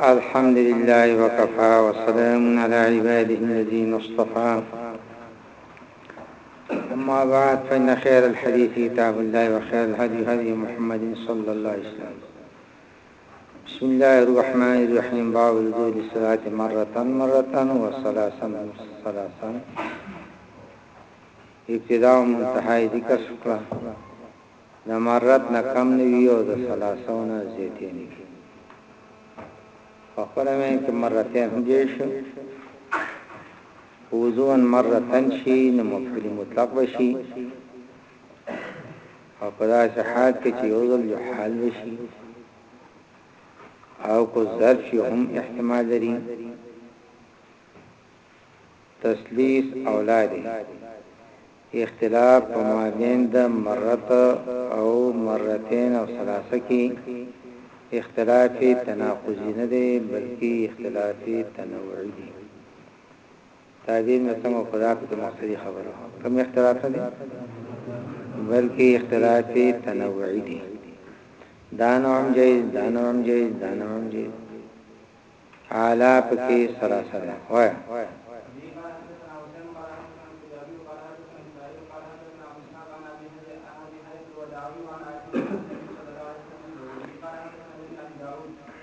الحمد لله وكفى وسلام على عباده الذين اصطفى اما بعد فإن خير الحديث كتاب الله وخير الهدي هدي محمد صلى الله عليه وسلم بسم الله الرحمن الرحيم باب الوضوء للصلاة مرة مرة وثلاثا ثلاثا ابتداء منتهى ذکر شکرا د مرات نه کم نیوی او د ثلاثو نه زیاتې نیوی فقره مې کې مرتين هم دې شو فوزوا مرة شي نو مفعول مطلق به شي او په داسې حال کې چې یو ځل یو حال به شي او کو ظرف شي هم احتمال لري تسلیس اولاد اختلاف په مابین د مرت او مرتين او ثلاثه کې اختلاف تناقضی نه دی بلکې اختلاف تنوعی دی تعبیر مې سم و خو دا پکې مقصدي خبرې کم اختلاط نه دي بلکې اختلاط تنوعي دي دا نوع هم جایز دا نوع هم جایز دا نوع هم جایز اعلی پکې سراسر ده وای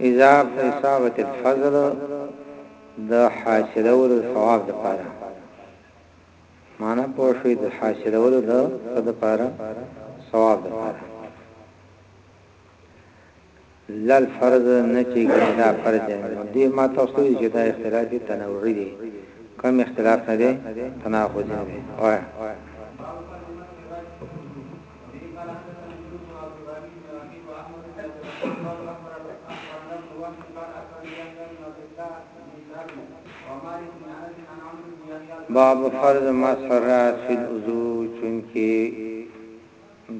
اذا فاصابت الفضل د حاصلولو ثواب د پاره معنا پوه شوې د حاصلولو د د پاره ثواب د پاره لل فرض نه چې ګنې دا فرض دی دې ما تاسو وی چې دا اختلاف دی تنوعی دی کم اختلاف نه دی تناقض نه دی وای باب فرض ما سرات فی الوضو چونکی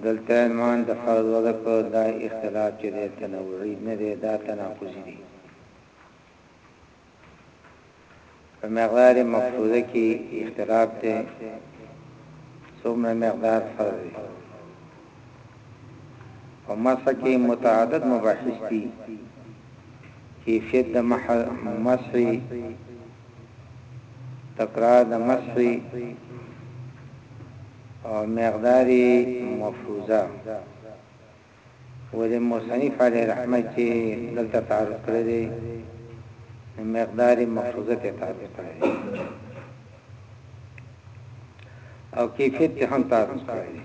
دلته عنوان د فرض وضع کړو، دا اختلاف چې دی تنوعي نه دی، دا تناقضي دی. په مقدار مفروضه کې اختلاف دی، څومره مقدار فرض دی. په مسح کې متعدد مباحث دي، کیفیت د مسح، تکرار د مسوی او مقدار مفروضه ولې مصنف علی رحمه چې دلته تعرض کړی دی مقدار مفروضه ته تعرض کړی دی او کیفیت ته هم تعرض کړی دی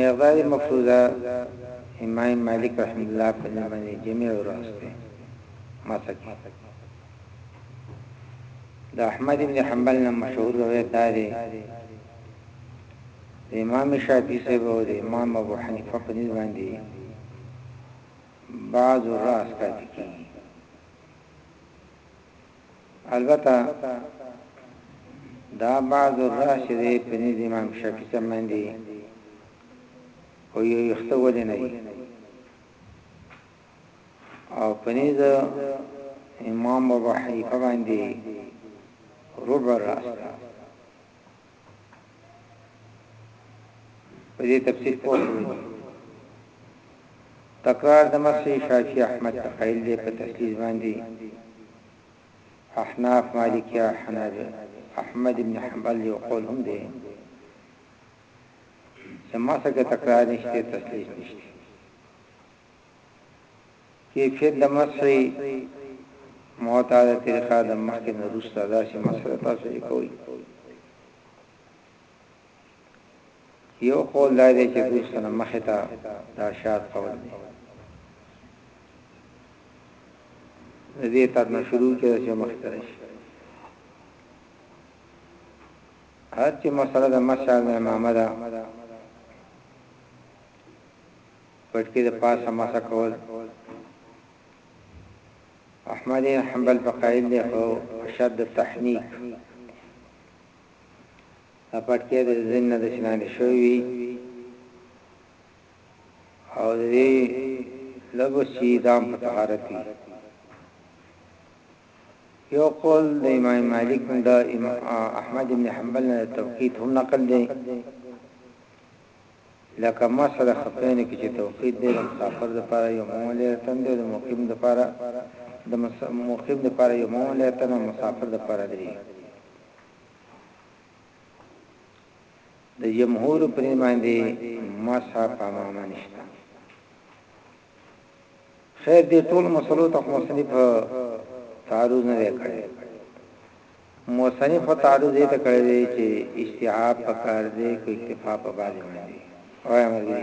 مقدار مفروضه امام مالک رحمه الله په نوم جميع راست دی ماته د احمد ابن حنبل نه مشهور روایت دا دی د امام شافعي صاحب او د امام ابو حنیفه په نسبت باندې بعض راس پاتې کیږي البته دا بعض راس دې په نسبت امام شافعي ته باندې او یو یخته ولې نه او پنیز امام ابو حنیفه باندې ربع راسته په دې تفصیل پوه تکرار د مسیح شافعی احمد تقیل دې په تفصیل باندې احناف مالکیه حنابل احمد ابن حنبل یو قول هم دی چې ما څنګه تکرار نشته تفصیل نشته کیفیت د مسح معتاده طریقه ده مخکې نه وروسته داسې مسح ده تاسو چې کوئ یو قول دا دی چې وروسته نه مخې ته دا شاد قول دی د دې تر نه شروع کېږي چې مخ ته راشي هر چې مسله د مسعد امامه ده پټکی د پاسه مسح کول احمد ابن حنبل په قائل دی خو اشد التحنیک دا پټکی د زین نه د شلاندې شوی وي او د دې لبس چې دام په طهارت وي یو قول د امام مالک د احمد ابن حنبل نه توقیت هم نقل دی لکه مثل خفين کې چې توقيت دی، د مسافر لپاره يومون ليلتن دی او د مقيم لپاره د مقيم لپاره يومون ليلتن او مسافر لپاره درې. د جمهور پرې باندې مسح په عمامه نشته. خیر دې ټول مسلو ته مصنف تعرض نه وکړي مصنف تعرض دې ته کړی دی چې استیعاب پکار دی کو اکتفا په باندې باندې وایم دی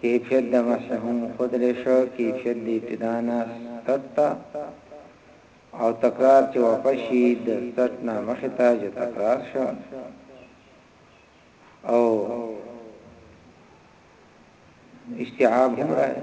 کیفیت د مسح هم وښودلی شو، کیفیت د ابتدا نه څټ ته او تکرار چې واپس شي د څټ نه مخې ته جو تکرار شو او استیعاب هم راغی.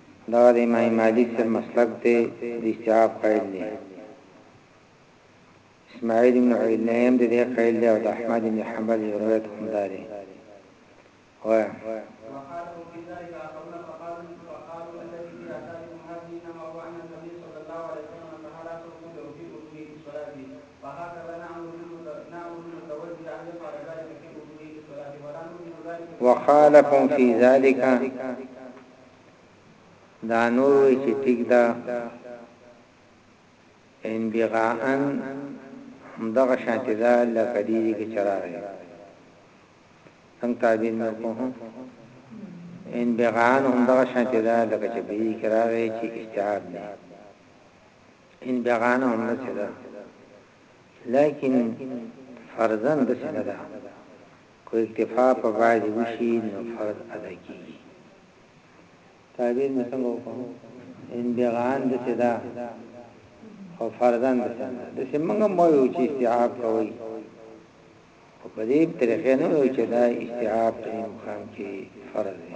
دغه د امام مالک تر مسلک دی د استيعاب قائل دی اسماعيل ابن عيد نعيم د دې قائل دی او د احمد ابن حنبل یو روایت هم دا دی وای وخالفهم في ذلك دا نور وای چې ټیک ده انبغاءا همدغه شانتی ده لکه دې دې کې چراغی څنګه تعبیر مې کوه انبغاءا همدغه شانتی ده لکه چې دې کې راغی چې استعاب نه انبغاءا هم نه ده لیکن فرضاً د څه نه ده که اکتفاء په بعضی وشی نو فرض ادا کیږی تعبیر می څنګه وکړو ان بغان د صدا او فرضان د صدا د سیمنګ مو یو چې استعاب کوي او په دې طریقې نه یو چې دا استعاب په مقام کې فرض دی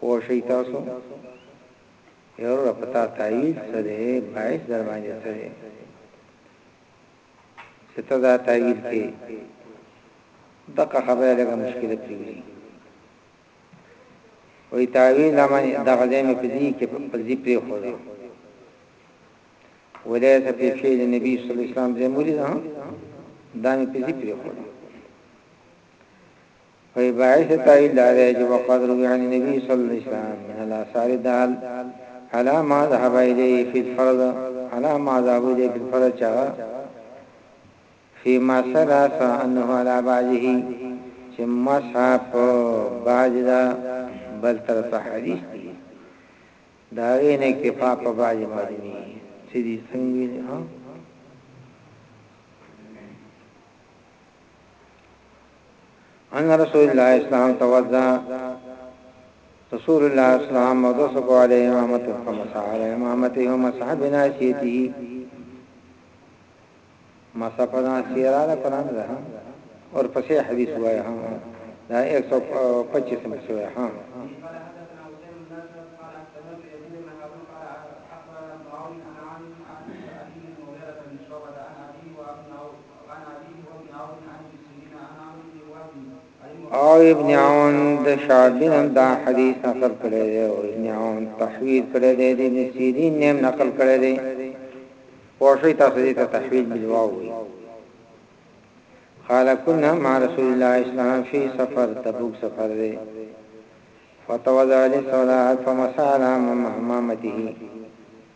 پوه شئ تاسو یوروره په تا تعویز څه دی باعث در باندې څه دی چې ته دا تعویل کې دغه خبره لږه مشکله پیږي وې تعویل باندې دغه ځای مې پدې کې په دې پرې خو ده ولایت په فعل نبی صلی الله علیه وسلم زموري ده دا مې پدې پرې خو ده په باعث تاویل دا دی چې وقد روی عن النبی صلی الله علیه وسلم من الاثار دال علی ما ذهب الیه فی الفرض علی ما ذهب الیه فی الفرض چې هغه فی ما سلس انه علی بعضه چې مصحف بعض دا بل طرف حدیث دی دا غین اکتفا په بعض معلومی چې دې څنګه ویل ها ان رسول الله اسلام توضا رسول الله اسلام مدوس کو علی امامت خمس علی امامت یوم صاحب ناشیتی ما صفنا سیرا لا قران رہا اور پسې حدیث وایا ها دا 125 مې شوی ها او ابن عون د شعبی نم دا حدیث نقل کړی دی او ابن عون تحویل کړی دی د ابن سیرین نیم نقل کړی دی پوښی تاسو دې ته تحویل بالواو وی قال كنا مع رسول الله اسلام في سفر تبوک سفر دی فتوضع للصلاة فمسعلا ممامته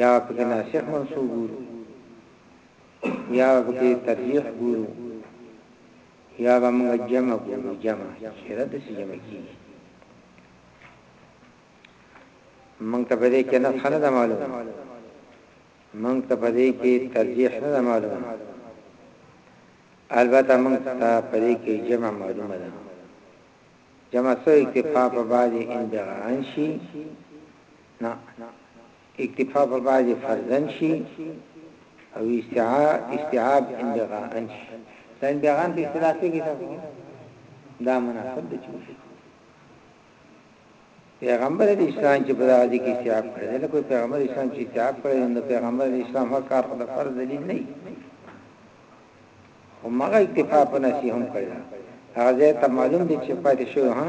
يا پکې ناسخ منسوخ ګورو يا به پکې ترجيح ګورو يا به موږ جمع ګورو جمع چېرې د څه جمع کیږي موږ ته په دې کې نه خنه ده معلومه موږ ته په دې کې ترجیح نه ده معلومه البته موږ ته په دې کې جمع معلومه ده جمع سو اکتفا په بعد انبغان شي نه اکتفاء په بعض فرضاً شي او استيعاب انبغاءً شي دا انبغاءً په اصطلاح کې کېږي دا مناسب دي چې پیغمبر اسلام چې په دغه کې استيعاب کړی دا کوئی پیغمبر اسلام چې استيعاب کړی نو پیغمبر اسلام هر کار خو د فرض دلیل نه هم هغه اکتفاء په نسی هم کړی هغه ته معلوم دي چې پاتې شو ها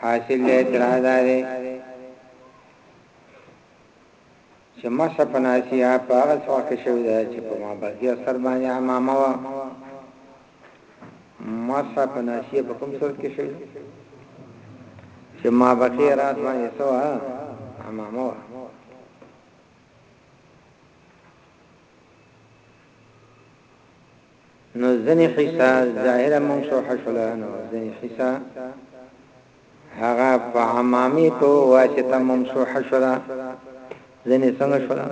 حاصل له اعتراض دا دی چې مسح په ناسیه په هغه څه وخت شوې ده چې په مابعضي اثر باندې عمامه وه مسح په ناسیه په کوم صورت کې شوې چې ما بقي رات باندې سوا عمامه وه نو ځنی حصه ظاهرا ممسوح شوله نو ځنی حصه هغه په عمامی په واسطه ممسوح شوله ځنی څنګه شوله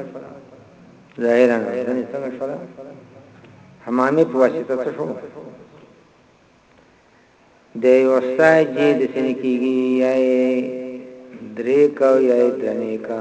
ظاهرا ځنی څنګه شوله عمامی په واسطه څه شو د یو سای جې د سن کیږي یا درې کا یا درنې کا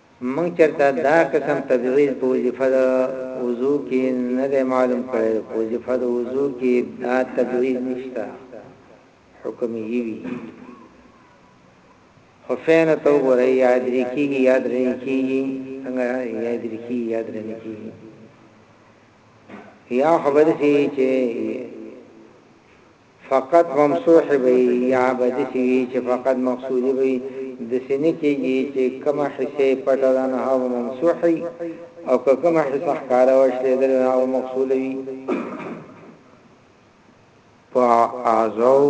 موږ چرته دا قسم تبعیض په وظیفه د وضو کی نه دی معلوم کړی په وظیفه د وضو کی دا تبعیض نشته حکم یی وی حسین تو ګورې یاد ریکیږي یاد ریکیږي څنګه یاد ریکیږي یاد ریکیږي یا خبر شي چې فقط ممسوحې به وي يا به داسې وي چې فقط مغسولې به وي، داسې نه کېږي چې کومه حصه يې پټه ده نو هغه به ممسوحه وي او که کومه حصه ښکاره وه شلېدلې نو هغه به مغسوله وي. په اعضاو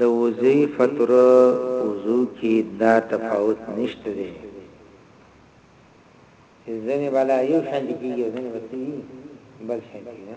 د وضوء فطر وضوء کې دا تفاوت نشته دی چې ځنې به لا يو شان کېږي او ځنې به څه وي بل شان کېږي.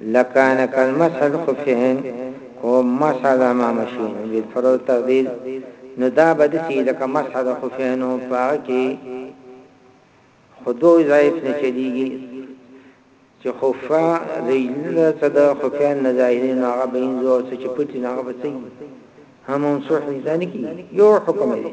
لکان کالمسح الخفين او مسح علي ما مشي نو بالفرض التفضيل نو دا به دسي لکه مسح د خفينو په هغه کې خدو ضعیف نه چلیږي چې خفا رجل ته د خفين نه ظاهري نو هغه به انځو او چې پټي نه هغه به سي هم هم صح ځان کی یو حکم دی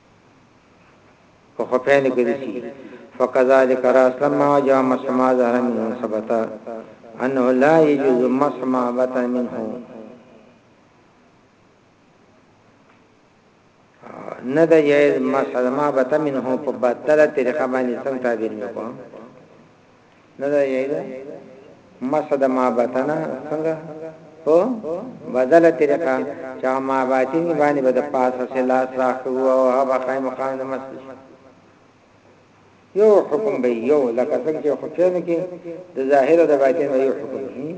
په خفين کې دي شي فكذلك راس لما وجه مسما ظهر منه ثبت انه لا يجوز مسما بطن منه نه د جائز مسلمه بته منه په بدله طریقه باندې څنګه تعبیر وکړو نه دا یی دا مسح د ما بطنه څنګه په بدله طریقه چې ما باطنی باندې به د پاسه سه لاس راخو او هغه خای مقام د مسح یو حکم به یو لکه څنګه چې خو څنګه کې د ظاهر او د باطن یو حکم دی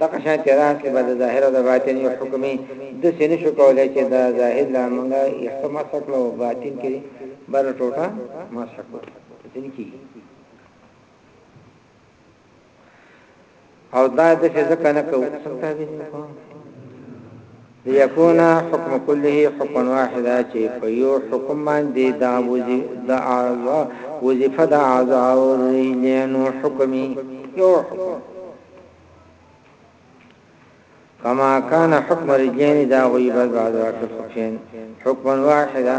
دغه شان تراس کې بعد ظاهر او د باطن یو حکمي د سینې شو کولای چې دا ظاهر لا موږ یې سم مسکلو باطن کې بر ټوټه مسکلو ځین کې او دا د فزیک نه کو ليكونا حكم كله حكم واحد چې په یو حکم باندې دا وزي دا اعضاء وظیفه دا اعضاء او لینو حکمي یو حکم کما کان حکم رجین دا غیبت بعد واقف حکم واحده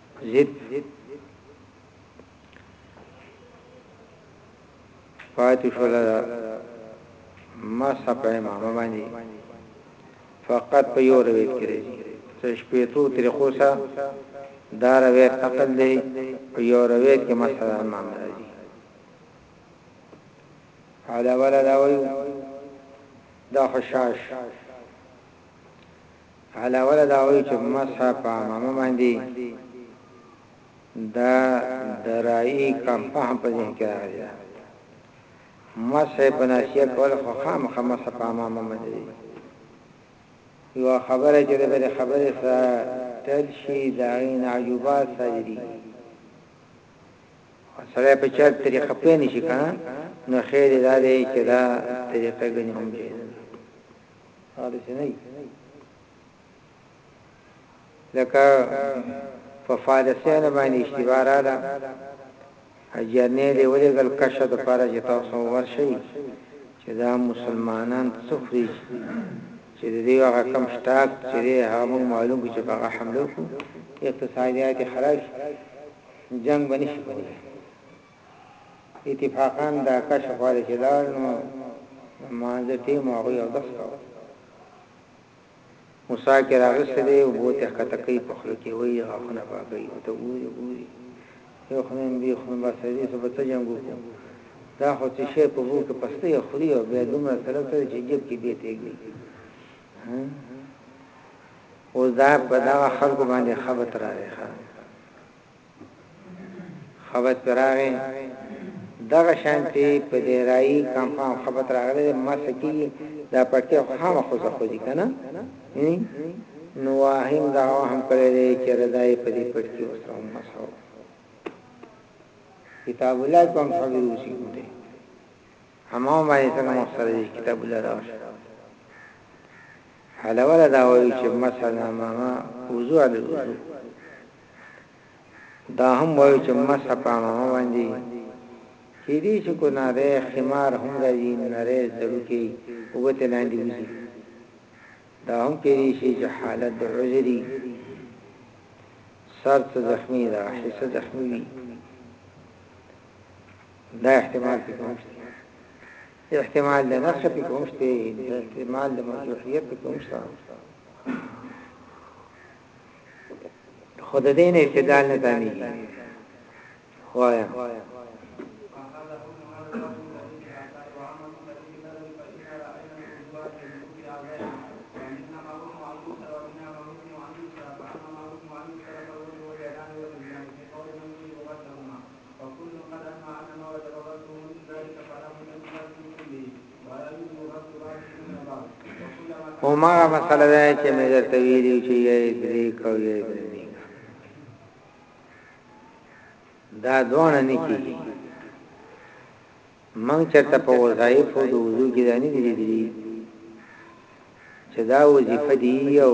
زید پاتې شول مسح په امامه باندې فقط په یو روایت کې راځي چې شپېتو طریقو سره دا روایت عقل دی په یو روایت کې مسح امام راځي علاوه لا وایو دا خشاش علاوه له دا وایي چې مسح په عمامه باندې د درائي کم فهم په ذهن کې راغلی ده مسح په ناسیه کول خو خامخا مسح په امامه باندې دی یو خبره چې د بل خبرې سره تل شي دا غین عجوبه سړي سره په چا طریقه پې نشي کنه نو خیر دا دی چې دا طریقه غني هم دی هغه څه نه لکه په فارسیانو باندې اشتباه را ده اجرنه دی ولې ګل کشه د پاره چې تاسو ورشي چې دا مسلمانان څخري چې دې هغه کم شتاک چې هغه موږ معلوم چې هغه حمله کو اقتصادیات خراب جنگ بنشي کولی اتفاقا دا کشف والي چې لاړ نو د لمانځه ټيم هغوی اودس کاوه موسی کې راغسته دی او بوته کته کوي په خلو کې وایي غاښونه پاکوي او ته ګوري ګوري یو خنن بي خنن با سړي سو بچ جنگو کو دا خو چې شی په بو کې پسته یو خوري او بیا دومره سره سره چې جیب کې بیت یګي او دا په دا خلکو باندې خبرت راځي خبط پرې راغی دغه شانتې په دهرايي کمپ هم خبط راغلی دی ما څه کېږي دا پکتيا خو خامه خوځه خوځي که نه نو واهيم دعوا هم کړی دی چې ردايې په دې پټ کې ورسره ومسه وکړو کتاب الله کوم خبرې وشي کوټه همو باندې څنګه مخسره دي کتاب الله راوشه حالا ولا دا وایي چې مثلا ماما وضوع علی الوضوع دا هم وایو چې مسح په عمامه باندې کیدی شي کو نری خمار هم راځي نری زړوکی وبته لاندې وځي دا هم کیدی شي چې حالت د عذری سر څه زخمی دا حصہ زخمی وي دا احتمال کې کوم شته احتمال د نقص کې کوم شته احتمال د مرجوحیت کې کوم شته خود دین اعتدال نه تامی خوایا او ما مسله ده چې مې درته ویلي چې یې درې کو یې درې نه دا دوه نه کیږي مونږ چرته په وظایف او د وضو کې دانی دي دي چې دا وظیفه دی یو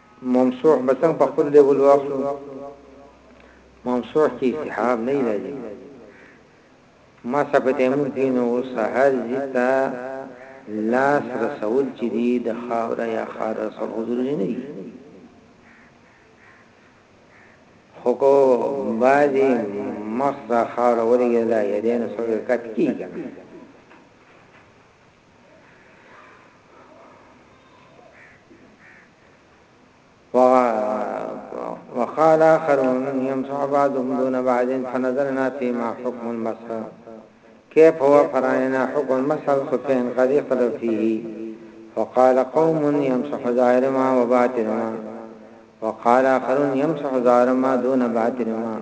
ممسوح به څنګه په خپل لیول واخلو ممسوح کې استحاب نه لازم مسح په تیمم کې نو سحر زیتا لاس رسول چې دی د خاور یا خار رسول حضور نه دی خو کو بعضی مخزا خاور ورګه دا یدین سره کټ کیږي وقال آخرون يمسح بعضهم دون بعض فنظرنا فيما حكم المسح كيف هو فرعنا حكم المسح الخفين قد يقدر فيه وقال قوم يمسح ظاهر ما وباطن ما وقال اخرون يمسح ظاهر ما دون باطن ما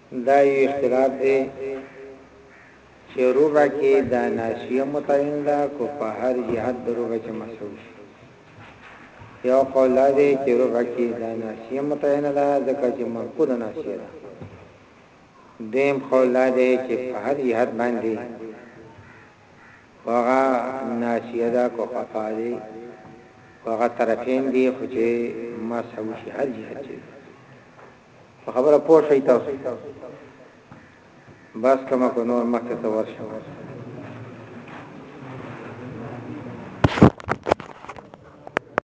دا یو اختلاف دی چه ربع کی دا ناسیه متعین ده که په هر جهت د ربع چه محسوب شی یو قول دا دی چه ربع کی دا ناسیه متعین ده ځکه چه منقول ناسیه ده دیم قول دا دی چه په هر جهت باندې وغا ناسیه ده که خطا دی وغا طرفین دی خو چه محسوب شی هر جهت چه په خبره پوه شئ تاسو بس کوم کو نور مخکې ته ورشئ